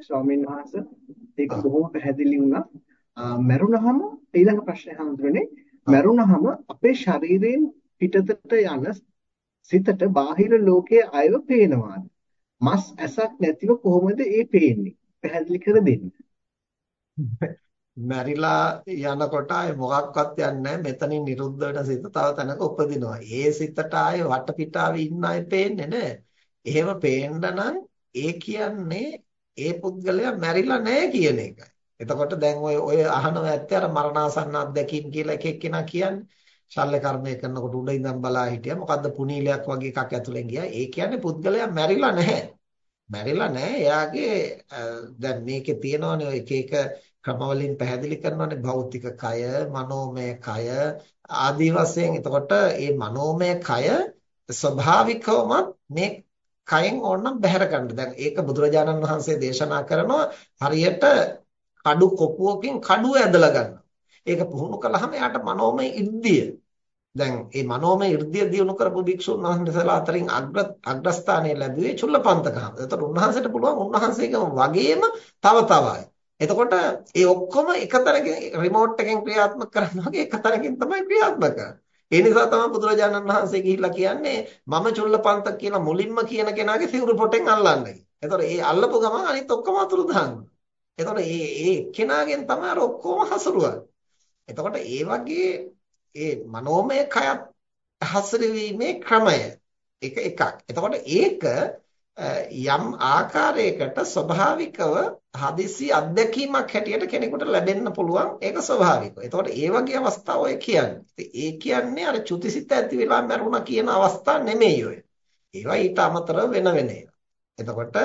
ස්වාමීන් වහන්සේ ඒක බොහොම පැහැදිලි වුණා. මරුණහම ඊළඟ ප්‍රශ්නේ හඳුනන්නේ මරුණහම අපේ ශරීරයෙන් පිටතට යන සිතට බාහිර ලෝකයේ අයව පේනවාද? මස් ඇසක් නැතිව කොහොමද ඒ පේන්නේ? පැහැදිලි කර දෙන්න. මැරිලා යනකොට ආයේ මොකක්වත් යන්නේ මෙතනින් නිරුද්ධ වෙන සිත තව තැනක උපදිනවා. ඒ සිතට ආයේ වටපිටාවේ ඉන්න අය පේන්නේ නැහැ. එහෙම පේන්න නම් ඒ කියන්නේ ඒ පුද්ගලයා මැරිලා නැහැ කියන එකයි. එතකොට දැන් ඔය ඔය අහනවා ඇත්තේ අර මරණාසන්න අත්දැකීම් කියලා එක එක්කෙනා කියන්නේ. ශල්‍ය කර්මය කරනකොට උඩ ඉඳන් බලා හිටියා. මොකද්ද පුනීලයක් වගේ එකක් ඇතුලෙන් ගියා. ඒ කියන්නේ පුද්ගලයා මැරිලා නැහැ. මැරිලා නැහැ. එයාගේ දැන් මේකේ තියෙනවනේ එක එක ක්‍රමවලින් පැහැදිලි කරනවානේ භෞතික කය, මනෝමය කය ආදී වශයෙන්. එතකොට මේ මනෝමය කය ස්වභාවිකවම මේ කයෙන් ඕනනම් බැහැර ගන්න. දැන් ඒක බුදුරජාණන් වහන්සේ දේශනා කරනවා හරියට කඩු කොපුවකින් කඩුව ඇදලා ගන්නවා. ඒක පුහුණු කළාම එයාට මනෝමය ඉර්ධිය. දැන් මේ මනෝමය ඉර්ධිය දිනු කරපු භික්ෂුන් වහන්සේලා අතරින් අග්‍ර අග්‍රස්ථානයේ ලැබුවේ චුල්ලපන්තකහම. එතකොට උන්වහන්සේට පුළුවන් උන්වහන්සේගම වගේම තව තවයි. එතකොට ඒ ඔක්කොම එක තැනකින් රිමෝට් එකෙන් ක්‍රියාත්මක කරනවා වගේ එක තැනකින් තමයි ක්‍රියාත්මක කරන්නේ. ඒ නිසා තමයි බුදුරජාණන් වහන්සේ ගිහිල්ලා කියන්නේ මම චුල්ලපන්ත කියලා මුලින්ම කියන කෙනාගේ සිවුරු පොටෙන් අල්ලන්නේ. එතකොට ඒ අල්ලපු ගමන් අනිත් ඔක්කොම අතුරු දානවා. එතකොට මේ ඒ කෙනාගෙන් තමයි අර ඔක්කොම හසුරුවන්නේ. එතකොට ඒ වගේ ඒ මනෝමය කයත් හසුරවීමේ ක්‍රමය එක එකක්. එතකොට ඒක යම් ආකාරයකට ස්වභාවිකව හදිසි අත්දැකීමක් හැටියට කෙනෙකුට ලැබෙන්න පුළුවන් ඒක ස්වභාවිකව. එතකොට ඒ වගේ අවස්ථා ඔය කියන්නේ. ඒ කියන්නේ අර චුතිසිත ඇති වෙලා මරුණා කියන අවස්ථා නෙමෙයි ඔය. ඒවා ඊට අමතරව වෙන වෙන එතකොට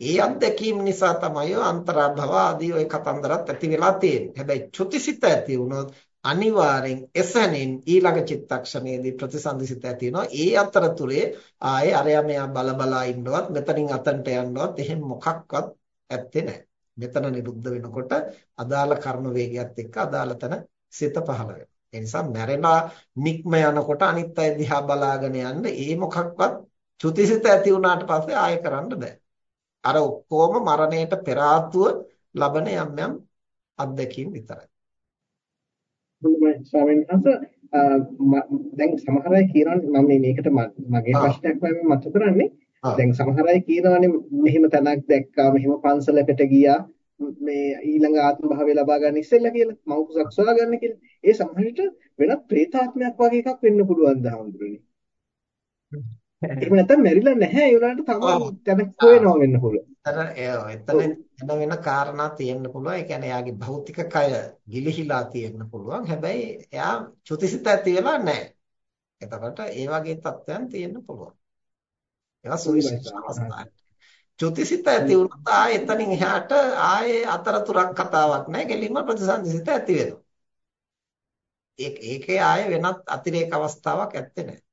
ඒ අත්දැකීම් නිසා තමයි අන්තරාභව ආදී ওই කතන්දරත් ඇති වෙලා තියෙන්නේ. හැබැයි චුතිසිත ඇති වුණොත් අනිවාර්යෙන් එසැනින් ඊළඟ චිත්තක්ෂණයේදී ප්‍රතිසන්දිසිත ඇති වෙනවා. ඒ අතරතුරේ ආයේ අරයා මෙයා බල බලා ඉන්නවත් මෙතනින් අතන්ට යන්නවත් එහෙම මොකක්වත් ඇත්තේ නැහැ. මෙතන නිරුද්ධ වෙනකොට අදාළ කර්ම වේගයත් එක්ක අදාළ තැන සිත පහළ වෙනවා. ඒ නිසා මැරෙලා නික්ම යනකොට අනිත් අය දිහා බලාගෙන යන්න ඒ මොකක්වත් චුතිසිත ඇති වුණාට පස්සේ ආයෙ කරන්න බෑ. අර ඔක්කොම මරණයට පෙර ලබන යම් යම් අත්දැකීම් විතරයි. ස්වාමීන් වහන්සේ දැන් සමහර අය කියනවා මම මේකට මගේ ප්‍රශ්නයක් වගේ මතු කරන්නේ දැන් සමහර අය කියනවානේ මෙහෙම තැනක් දැක්කා මෙහෙම පන්සලකට ගියා මේ ඊළඟ ආත්ම භාවය ලබා ගන්න ඉස්සෙල්ලා කියලා මව් කුසක් සොයා ගන්න කියලා. ඒ සමහරවිට වෙනත් ප්‍රේතාත්මයක් වගේ එකක් වෙන්න පුළුවන් දහම්දුරනේ. එහෙම නැත්නම් මැරිලා නැහැ ඒ උනාට තව තැනක් හොයනවා වෙන්න පුළුවන්. එතන එතන වෙන කාරණා තියෙන්න පුළුවන්. ඒ කියන්නේ එයාගේ භෞතික කය ගිලිහිලා තියෙන්න පුළුවන්. හැබැයි එයා චුතිසිත ඇති වෙලා නැහැ. එතකොට ඒ වගේ තත්ත්වයන් තියෙන්න පුළුවන්. ඒවා සුවිශේෂ අවස්ථා. චුතිසිත ඇති වුණොත් ආයෙ එතනින් එහාට ආයෙ අතරතුරක් කතාවක් නැහැ. ගෙලින්ම ප්‍රතිසන්දිසිත ඇති වෙනවා. ඒකේ ආයෙ වෙනත් අතිරේක අවස්ථාවක් ඇත්තේ නැහැ.